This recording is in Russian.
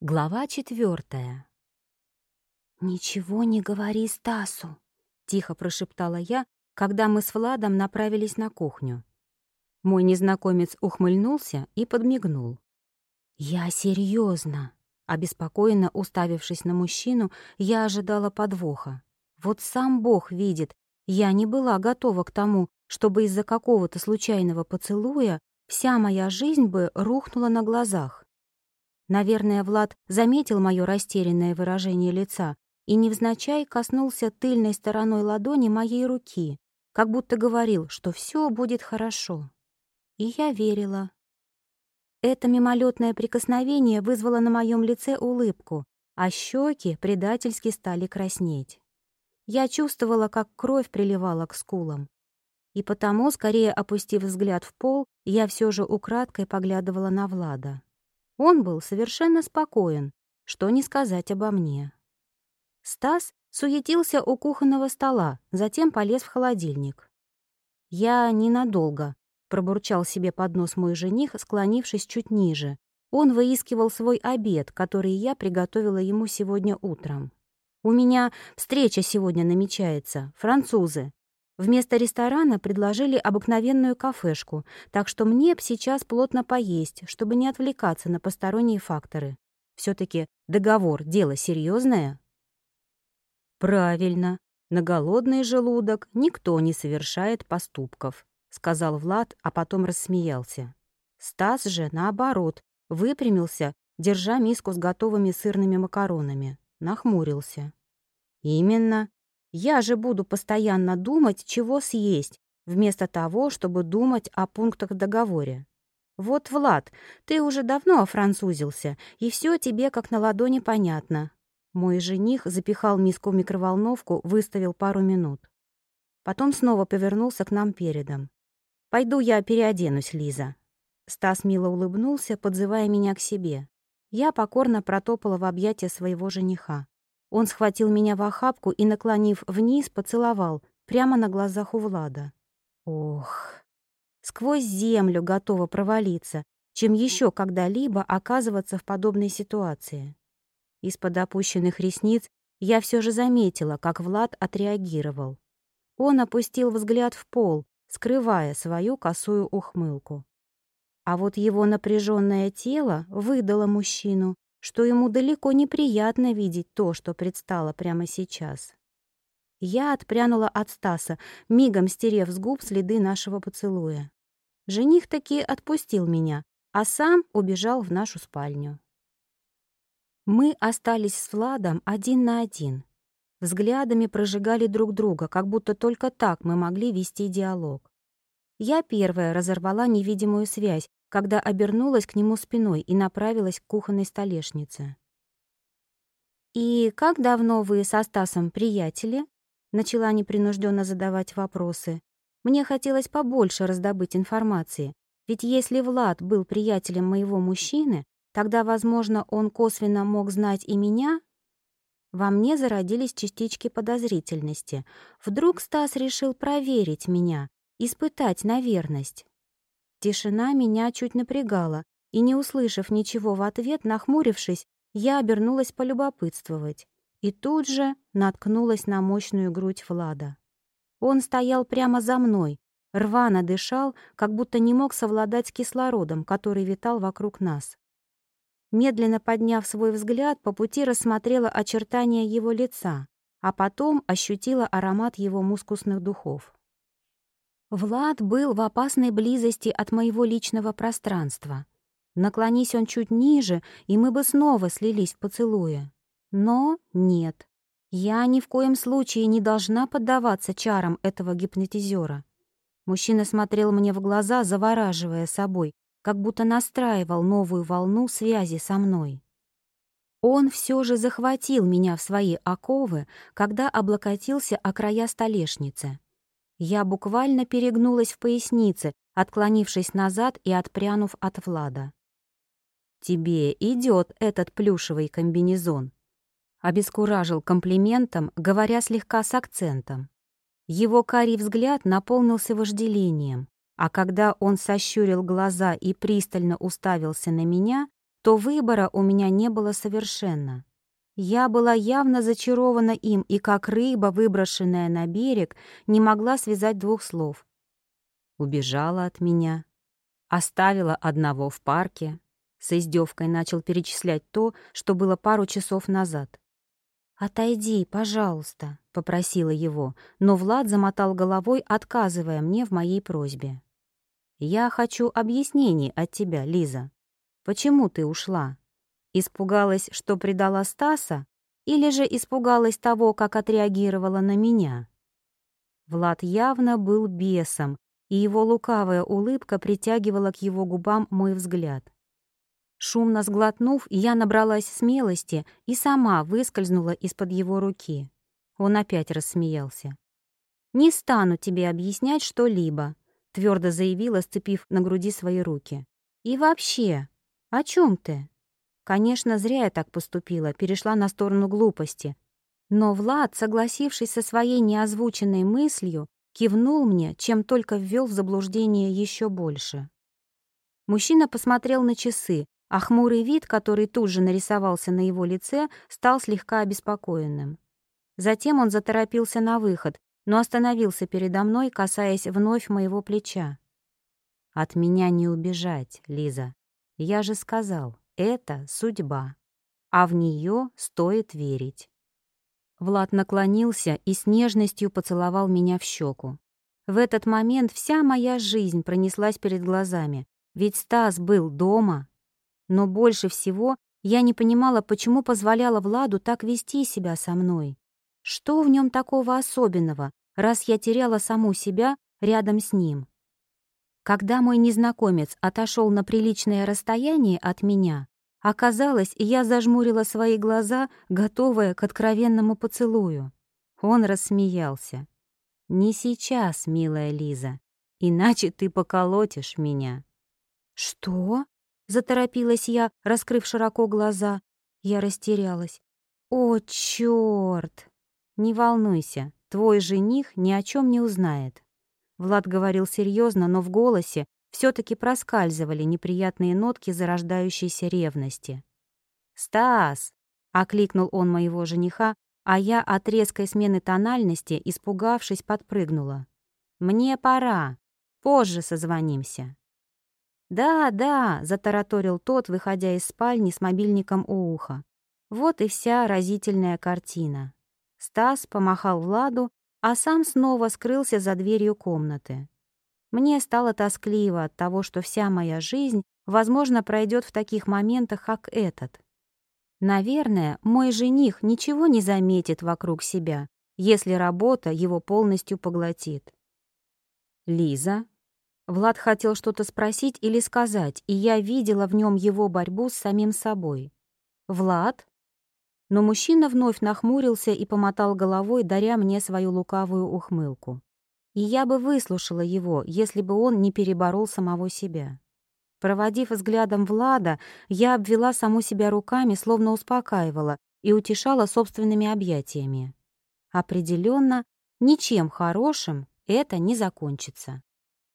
Глава четвертая. «Ничего не говори Стасу», — тихо прошептала я, когда мы с Владом направились на кухню. Мой незнакомец ухмыльнулся и подмигнул. «Я серьезно. Обеспокоенно уставившись на мужчину, я ожидала подвоха. Вот сам Бог видит, я не была готова к тому, чтобы из-за какого-то случайного поцелуя вся моя жизнь бы рухнула на глазах. Наверное, Влад заметил мое растерянное выражение лица и невзначай коснулся тыльной стороной ладони моей руки, как будто говорил, что все будет хорошо. И я верила. Это мимолетное прикосновение вызвало на моем лице улыбку, а щеки предательски стали краснеть. Я чувствовала, как кровь приливала к скулам. И потому, скорее опустив взгляд в пол, я все же украдкой поглядывала на Влада. Он был совершенно спокоен, что не сказать обо мне. Стас суетился у кухонного стола, затем полез в холодильник. «Я ненадолго», — пробурчал себе под нос мой жених, склонившись чуть ниже. Он выискивал свой обед, который я приготовила ему сегодня утром. «У меня встреча сегодня намечается, французы. Вместо ресторана предложили обыкновенную кафешку, так что мне б сейчас плотно поесть, чтобы не отвлекаться на посторонние факторы. все таки договор — дело серьезное. «Правильно. На голодный желудок никто не совершает поступков», — сказал Влад, а потом рассмеялся. Стас же, наоборот, выпрямился, держа миску с готовыми сырными макаронами. Нахмурился. «Именно. Я же буду постоянно думать, чего съесть, вместо того, чтобы думать о пунктах в договоре. Вот, Влад, ты уже давно офранцузился, и все тебе как на ладони понятно. Мой жених запихал миску в микроволновку, выставил пару минут. Потом снова повернулся к нам передом. «Пойду я переоденусь, Лиза». Стас мило улыбнулся, подзывая меня к себе. Я покорно протопала в объятия своего жениха. Он схватил меня в охапку и, наклонив вниз, поцеловал, прямо на глазах у Влада. Ох, сквозь землю готова провалиться, чем еще когда-либо оказываться в подобной ситуации. Из-под опущенных ресниц я все же заметила, как Влад отреагировал. Он опустил взгляд в пол, скрывая свою косую ухмылку. А вот его напряженное тело выдало мужчину, что ему далеко неприятно видеть то, что предстало прямо сейчас. Я отпрянула от Стаса, мигом стерев с губ следы нашего поцелуя. Жених таки отпустил меня, а сам убежал в нашу спальню. Мы остались с Владом один на один. Взглядами прожигали друг друга, как будто только так мы могли вести диалог. Я первая разорвала невидимую связь, когда обернулась к нему спиной и направилась к кухонной столешнице. «И как давно вы со Стасом приятели?» Начала непринужденно задавать вопросы. Мне хотелось побольше раздобыть информации, ведь если Влад был приятелем моего мужчины, тогда, возможно, он косвенно мог знать и меня. Во мне зародились частички подозрительности. Вдруг Стас решил проверить меня, испытать на верность. Тишина меня чуть напрягала, и, не услышав ничего в ответ, нахмурившись, я обернулась полюбопытствовать. И тут же наткнулась на мощную грудь Влада. Он стоял прямо за мной, рвано дышал, как будто не мог совладать с кислородом, который витал вокруг нас. Медленно подняв свой взгляд, по пути рассмотрела очертания его лица, а потом ощутила аромат его мускусных духов. Влад был в опасной близости от моего личного пространства. Наклонись он чуть ниже, и мы бы снова слились в поцелуе. Но нет. Я ни в коем случае не должна поддаваться чарам этого гипнотизера. Мужчина смотрел мне в глаза, завораживая собой, как будто настраивал новую волну связи со мной. Он все же захватил меня в свои оковы, когда облокотился о края столешницы. Я буквально перегнулась в пояснице, отклонившись назад и отпрянув от Влада. «Тебе идет этот плюшевый комбинезон», — обескуражил комплиментом, говоря слегка с акцентом. Его карий взгляд наполнился вожделением, а когда он сощурил глаза и пристально уставился на меня, то выбора у меня не было совершенно. Я была явно зачарована им и, как рыба, выброшенная на берег, не могла связать двух слов. Убежала от меня, оставила одного в парке, с издевкой начал перечислять то, что было пару часов назад. «Отойди, пожалуйста», — попросила его, но Влад замотал головой, отказывая мне в моей просьбе. «Я хочу объяснений от тебя, Лиза. Почему ты ушла? Испугалась, что предала Стаса, или же испугалась того, как отреагировала на меня?» Влад явно был бесом, и его лукавая улыбка притягивала к его губам мой взгляд. Шумно сглотнув, я набралась смелости и сама выскользнула из-под его руки. Он опять рассмеялся. «Не стану тебе объяснять что-либо», — твердо заявила, сцепив на груди свои руки. «И вообще, о чем ты?» Конечно, зря я так поступила, перешла на сторону глупости. Но Влад, согласившись со своей неозвученной мыслью, кивнул мне, чем только ввел в заблуждение еще больше. Мужчина посмотрел на часы, а хмурый вид, который тут же нарисовался на его лице, стал слегка обеспокоенным. Затем он заторопился на выход, но остановился передо мной, касаясь вновь моего плеча. «От меня не убежать, Лиза. Я же сказал, это судьба, а в нее стоит верить». Влад наклонился и с нежностью поцеловал меня в щеку. В этот момент вся моя жизнь пронеслась перед глазами, ведь Стас был дома, но больше всего я не понимала, почему позволяла Владу так вести себя со мной. Что в нем такого особенного, раз я теряла саму себя рядом с ним? Когда мой незнакомец отошел на приличное расстояние от меня, оказалось, я зажмурила свои глаза, готовая к откровенному поцелую. Он рассмеялся. «Не сейчас, милая Лиза, иначе ты поколотишь меня». «Что?» Заторопилась я, раскрыв широко глаза. Я растерялась. «О, чёрт!» «Не волнуйся, твой жених ни о чем не узнает». Влад говорил серьезно, но в голосе все таки проскальзывали неприятные нотки зарождающейся ревности. «Стас!» — окликнул он моего жениха, а я от резкой смены тональности, испугавшись, подпрыгнула. «Мне пора. Позже созвонимся». «Да, да», — затараторил тот, выходя из спальни с мобильником у уха. Вот и вся разительная картина. Стас помахал Владу, а сам снова скрылся за дверью комнаты. Мне стало тоскливо от того, что вся моя жизнь, возможно, пройдет в таких моментах, как этот. Наверное, мой жених ничего не заметит вокруг себя, если работа его полностью поглотит. Лиза, Влад хотел что-то спросить или сказать, и я видела в нем его борьбу с самим собой. «Влад?» Но мужчина вновь нахмурился и помотал головой, даря мне свою лукавую ухмылку. И я бы выслушала его, если бы он не переборол самого себя. Проводив взглядом Влада, я обвела саму себя руками, словно успокаивала и утешала собственными объятиями. Определенно, ничем хорошим это не закончится.